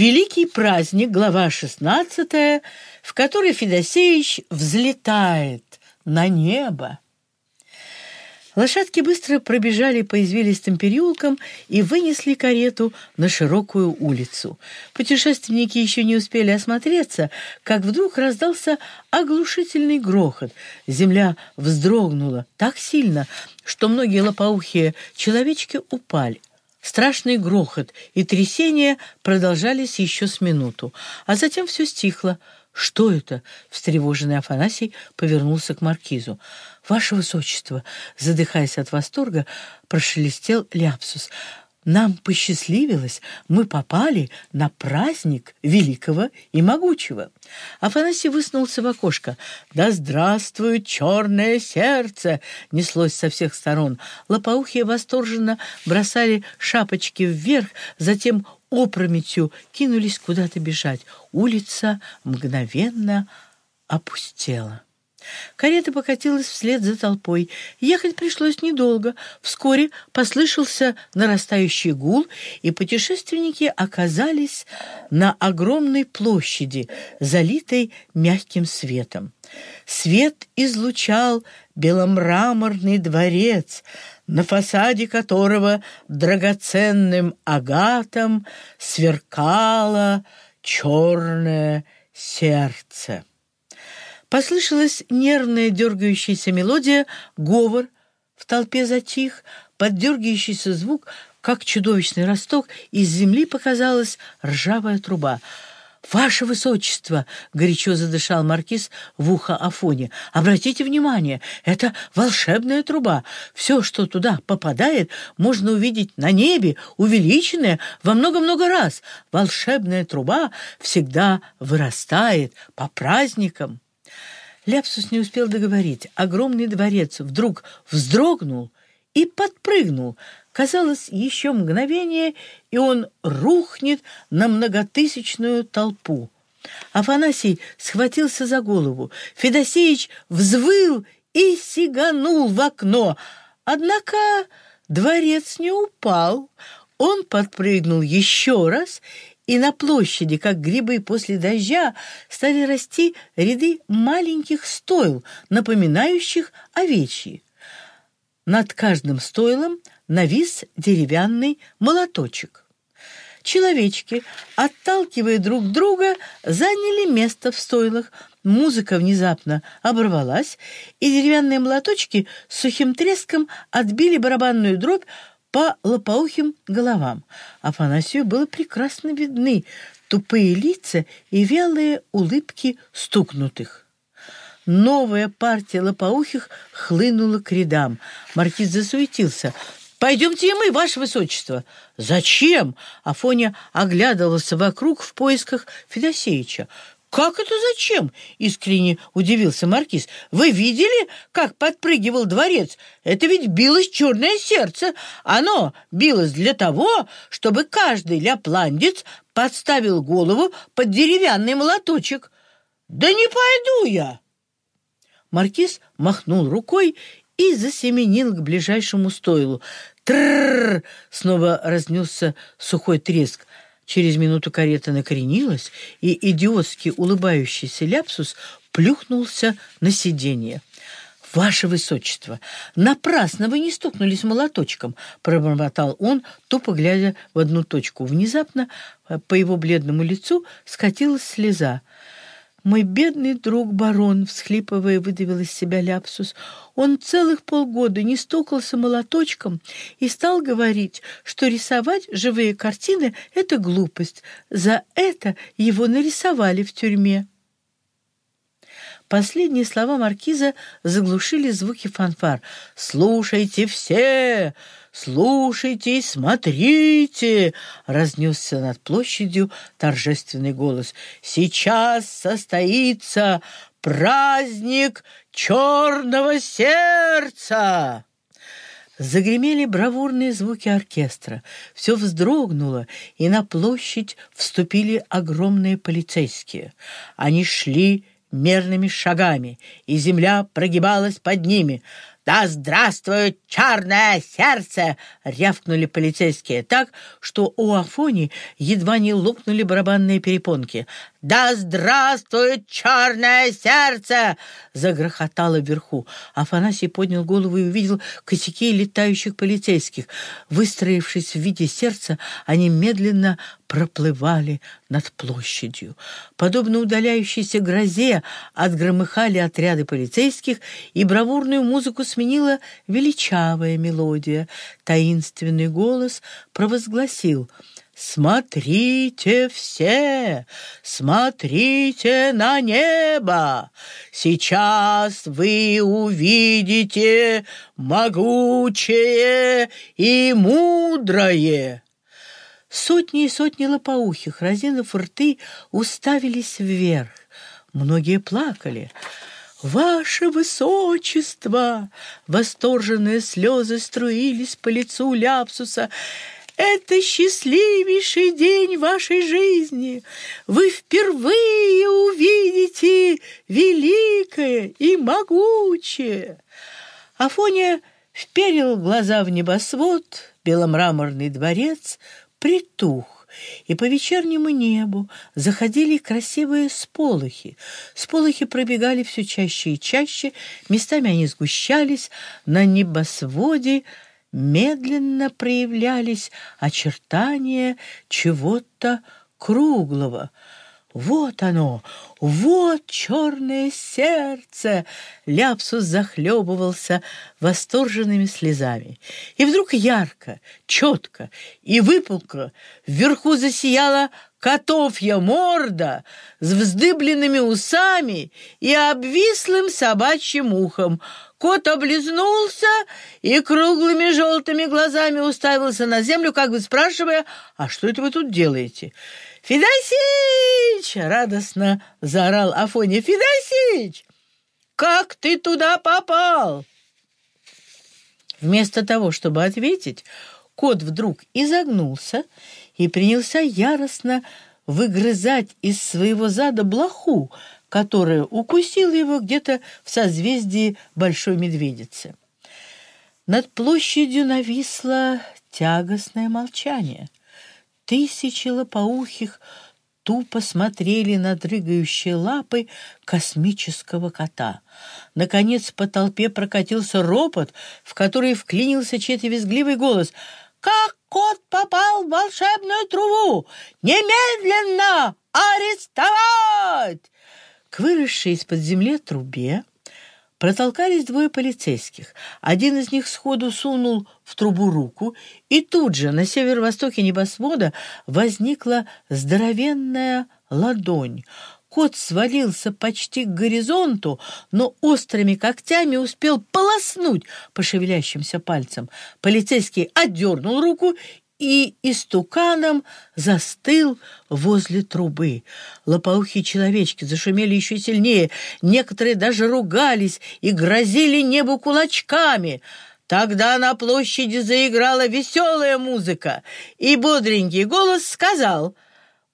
Великий праздник, глава 16, в которой Федосеевич взлетает на небо. Лошадки быстро пробежали по извилистым переулкам и вынесли карету на широкую улицу. Путешественники еще не успели осмотреться, как вдруг раздался оглушительный грохот. Земля вздрогнула так сильно, что многие лопоухие человечки упали. Страшный грохот и трясение продолжались еще с минуту, а затем все стихло. «Что это?» — встревоженный Афанасий повернулся к маркизу. «Ваше высочество!» — задыхаясь от восторга, прошелестел Ляпсус. «Нам посчастливилось, мы попали на праздник великого и могучего». Афанасий высунулся в окошко. «Да здравствует черное сердце!» — неслось со всех сторон. Лопоухие восторженно бросали шапочки вверх, затем опрометью кинулись куда-то бежать. Улица мгновенно опустела. Карета покатилась вслед за толпой. Ехать пришлось недолго. Вскоре послышался нарастающий гул, и путешественники оказались на огромной площади, залитой мягким светом. Свет излучал беломраморный дворец, на фасаде которого драгоценным агатом сверкало черное сердце. Послышалась нервная дергающаяся мелодия, говор, в толпе затих, поддергающийся звук, как чудовищный росток, из земли показалась ржавая труба — «Ваше Высочество!» — горячо задышал маркиз в ухо Афоне. «Обратите внимание, это волшебная труба. Все, что туда попадает, можно увидеть на небе, увеличенное во много-много раз. Волшебная труба всегда вырастает по праздникам». Ляпсус не успел договорить. Огромный дворец вдруг вздрогнул и подпрыгнул, Казалось, еще мгновение, и он рухнет на многотысячную толпу. Афанасий схватился за голову. Федосеич взвыл и сиганул в окно. Однако дворец не упал. Он подпрыгнул еще раз, и на площади, как грибы после дождя, стали расти ряды маленьких стойл, напоминающих овечьи. Над каждым стойлом навис деревянный молоточек. Человечки, отталкивая друг друга, заняли место в стойлах. Музыка внезапно оборвалась, и деревянные молоточки с сухим треском отбили барабанную дробь по лопоухим головам. Афанасию было прекрасно видны тупые лица и вялые улыбки стукнутых. Новая партия лопоухих хлынула к рядам. Маркиз засуетился. «Пойдемте и мы, ваше высочество». «Зачем?» Афоня оглядывался вокруг в поисках Федосеича. «Как это зачем?» — искренне удивился маркиз. «Вы видели, как подпрыгивал дворец? Это ведь билось черное сердце. Оно билось для того, чтобы каждый ляпландец подставил голову под деревянный молоточек. Да не пойду я!» Маркиз махнул рукой и засеменил к ближайшему стойлу. Трррр! Снова разнесся сухой треск. Через минуту карета накренилась, и идиотски улыбающийся Ляпсус плюхнулся на сиденье. «Ваше Высочество, напрасно вы не стукнулись молоточком!» — пробормотал он, тупо глядя в одну точку. Внезапно по его бледному лицу скатилась слеза. «Мой бедный друг барон», — всхлипывая, выдавил из себя ляпсус, «он целых полгода не стукался молоточком и стал говорить, что рисовать живые картины — это глупость. За это его нарисовали в тюрьме». Последние слова маркиза заглушили звуки фанфар. «Слушайте все! «Слушайте и смотрите!» — разнесся над площадью торжественный голос. «Сейчас состоится праздник черного сердца!» Загремели бравурные звуки оркестра. Все вздрогнуло, и на площадь вступили огромные полицейские. Они шли мерными шагами, и земля прогибалась под ними — «Да здравствует черное сердце!» — рявкнули полицейские так, что у Афони едва не лопнули барабанные перепонки. «Да здравствует черное сердце!» — загрохотало вверху. Афанасий поднял голову и увидел косяки летающих полицейских. Выстроившись в виде сердца, они медленно проплывали над площадью. Подобно удаляющейся грозе отгромыхали отряды полицейских, и бравурную музыку сменила величавая мелодия. Таинственный голос провозгласил — Смотрите все, смотрите на небо. Сейчас вы увидите могучее и мудрое. Сотни и сотни лопоухих, разинув рты, уставились вверх. Многие плакали. «Ваше Высочество!» Восторженные слезы струились по лицу Ляпсуса. Это счастливейший день вашей жизни. Вы впервые увидите великое и могучее. Афония вперил глаза в небосвод, беломраморный дворец притух, и по вечернему небу заходили красивые сполохи. Сполохи пробегали все чаще и чаще, местами они сгущались, на небосводе медленно проявлялись очертания чего-то круглого. Вот оно, вот черное сердце! Ляпсус захлебывался восторженными слезами. И вдруг ярко, четко и выпукло вверху засияла котовья морда с вздыбленными усами и обвислым собачьим ухом. Кот облизнулся и круглыми желтыми глазами уставился на землю, как бы спрашивая, «А что это вы тут делаете?» «Федосич!» — радостно заорал Афоня. «Федосич! Как ты туда попал?» Вместо того, чтобы ответить, кот вдруг изогнулся и принялся яростно выгрызать из своего зада блоху, которая укусила его где-то в созвездии Большой Медведицы. Над площадью нависло тягостное молчание. Тысячи лопоухих тупо смотрели на дрыгающие лапы космического кота. Наконец по толпе прокатился ропот, в который вклинился чей-то визгливый голос. «Как кот попал в волшебную трубу? Немедленно арестовать!» К выросшей из-под земли трубе протолкались двое полицейских. Один из них сходу сунул в трубу руку, и тут же на северо-востоке небосвода возникла здоровенная ладонь. Кот свалился почти к горизонту, но острыми когтями успел полоснуть по шевелящимся пальцам. Полицейский отдернул руку и истуканом застыл возле трубы. Лопоухие человечки зашумели еще сильнее, некоторые даже ругались и грозили небу кулачками. Тогда на площади заиграла веселая музыка, и бодренький голос сказал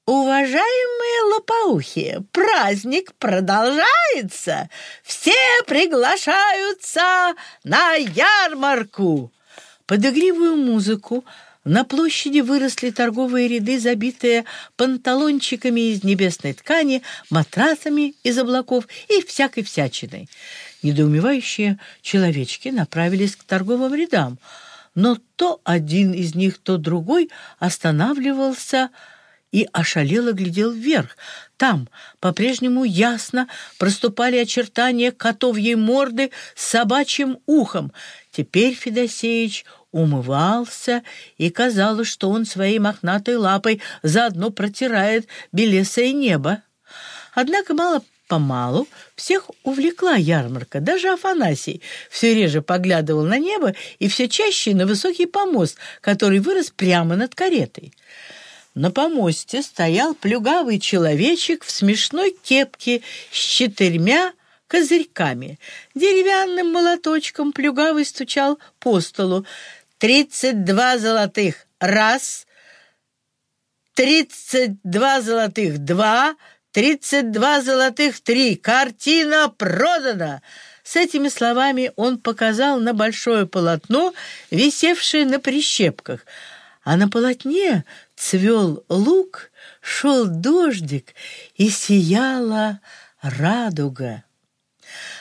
«Уважаемые лопоухие, праздник продолжается! Все приглашаются на ярмарку!» Под игривую музыку на площади выросли торговые ряды, забитые панталончиками из небесной ткани, матрасами из облаков и всякой всячиной. Недоумевающие человечки направились к торговым рядам, но то один из них, то другой останавливался и ошалело глядел вверх. Там по-прежнему ясно проступали очертания котовьей морды с собачьим ухом. Теперь Федосеич умывался, и казалось, что он своей мохнатой лапой заодно протирает белесое небо. Однако мало-помалу всех увлекла ярмарка. Даже Афанасий все реже поглядывал на небо и все чаще на высокий помост, который вырос прямо над каретой. На помосте стоял плюгавый человечек в смешной кепке с четырьмя козырьками. Деревянным молоточком плюгавый стучал по столу. «Тридцать два золотых! Раз! Тридцать два золотых! Два! Тридцать два золотых! Три! Картина продана! С этими словами он показал на большое полотно, висевшее на прищепках, а на полотне цвел лук, шел дождик и сияла радуга.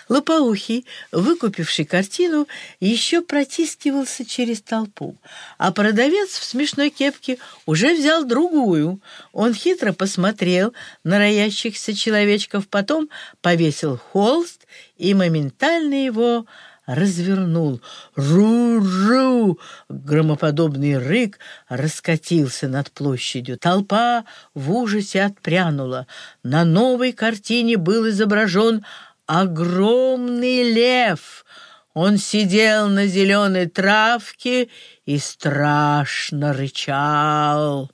Лопоухий, выкупивший картину, еще протискивался через толпу, а продавец в смешной кепке уже взял другую. Он хитро посмотрел на роящихся человечков, потом повесил холст и моментально его развернул. «Ру-ру!» Громоподобный рык раскатился над площадью. Толпа в ужасе отпрянула. На новой картине был изображен огромный лев. Он сидел на зеленой травке и страшно рычал.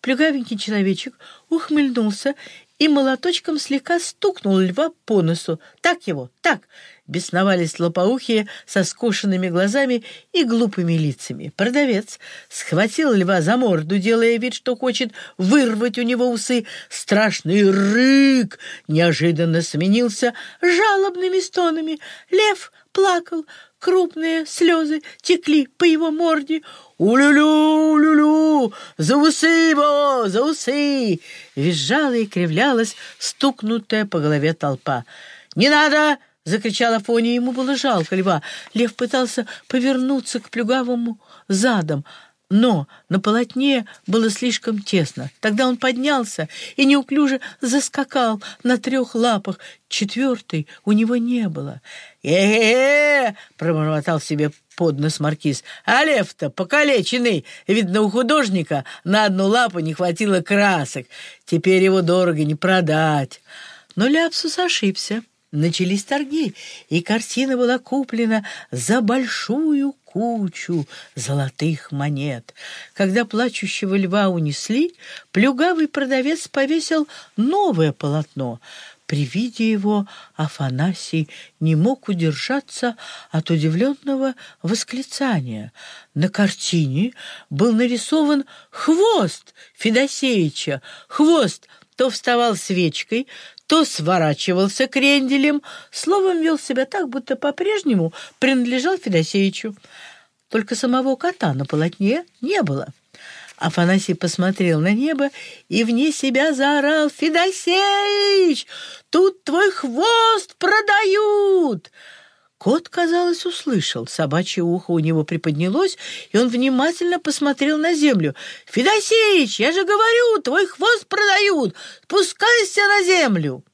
Плюгавенький человечек ухмыльнулся и молоточком слегка стукнул льва по носу. «Так его, так!» Бесновались лопоухие со скошенными глазами и глупыми лицами. Продавец схватил льва за морду, делая вид, что хочет вырвать у него усы. Страшный рык неожиданно сменился жалобными стонами. Лев плакал, крупные слезы текли по его морде. «У-лю-лю, лю-лю! За усы его! За усы!» Визжала и кривлялась стукнутая по голове толпа. «Не надо!» — закричал Афоня. Ему было жалко льва. Лев пытался повернуться к плюгавому задом, но на полотне было слишком тесно. Тогда он поднялся и неуклюже заскакал на трех лапах. Четвертой у него не было. «Э-э-э!» — пробормотал себе под нос маркиз. «А лев-то покалеченный! Видно, у художника на одну лапу не хватило красок. Теперь его дорого не продать». Но Ляпсус ошибся. Начались торги, и картина была куплена за большую кучу золотых монет. Когда плачущего льва унесли, плюгавый продавец повесил новое полотно. При виде его Афанасий не мог удержаться от удивленного восклицания. На картине был нарисован хвост Федосеича. Хвост то вставал свечкой, то сворачивался кренделем, словом, вел себя так, будто по-прежнему принадлежал Федосеичу. Только самого кота на полотне не было. Афанасий посмотрел на небо и вне себя заорал «Федосеич, тут твой хвост продают!» Кот, казалось, услышал. Собачье ухо у него приподнялось, и он внимательно посмотрел на землю. «Федосеич, я же говорю, твой хвост продают! Спускайся на землю!»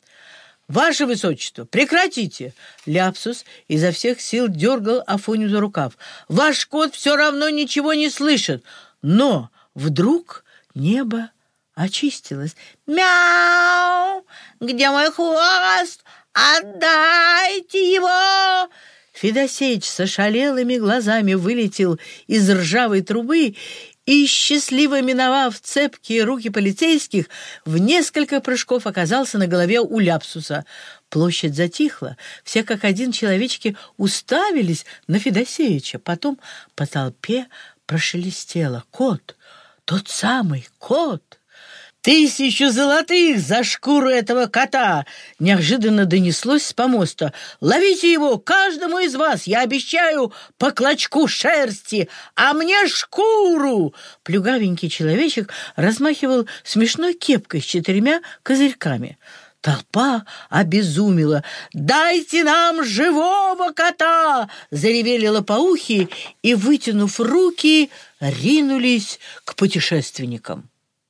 «Ваше Высочество, прекратите!» Ляпсус изо всех сил дергал Афоню за рукав. «Ваш кот все равно ничего не слышит!» Но вдруг небо очистилось. «Мяу! Где мой хвост? Отдайте его!» Федосеич с ошалелыми глазами вылетел из ржавой трубы и, счастливо миновав цепкие руки полицейских, в несколько прыжков оказался на голове у Ляпсуса. Площадь затихла, все как один человечки уставились на Федосеича. Потом по толпе прошелестело. «Кот! Тот самый кот!» «Тысячу золотых за шкуру этого кота!» Неожиданно донеслось с помоста. «Ловите его, каждому из вас! Я обещаю по клочку шерсти, а мне шкуру!» Плюгавенький человечек размахивал смешной кепкой с четырьмя козырьками. Толпа обезумела. «Дайте нам живого кота!» Заревели лопоухи и, вытянув руки, ринулись к путешественникам.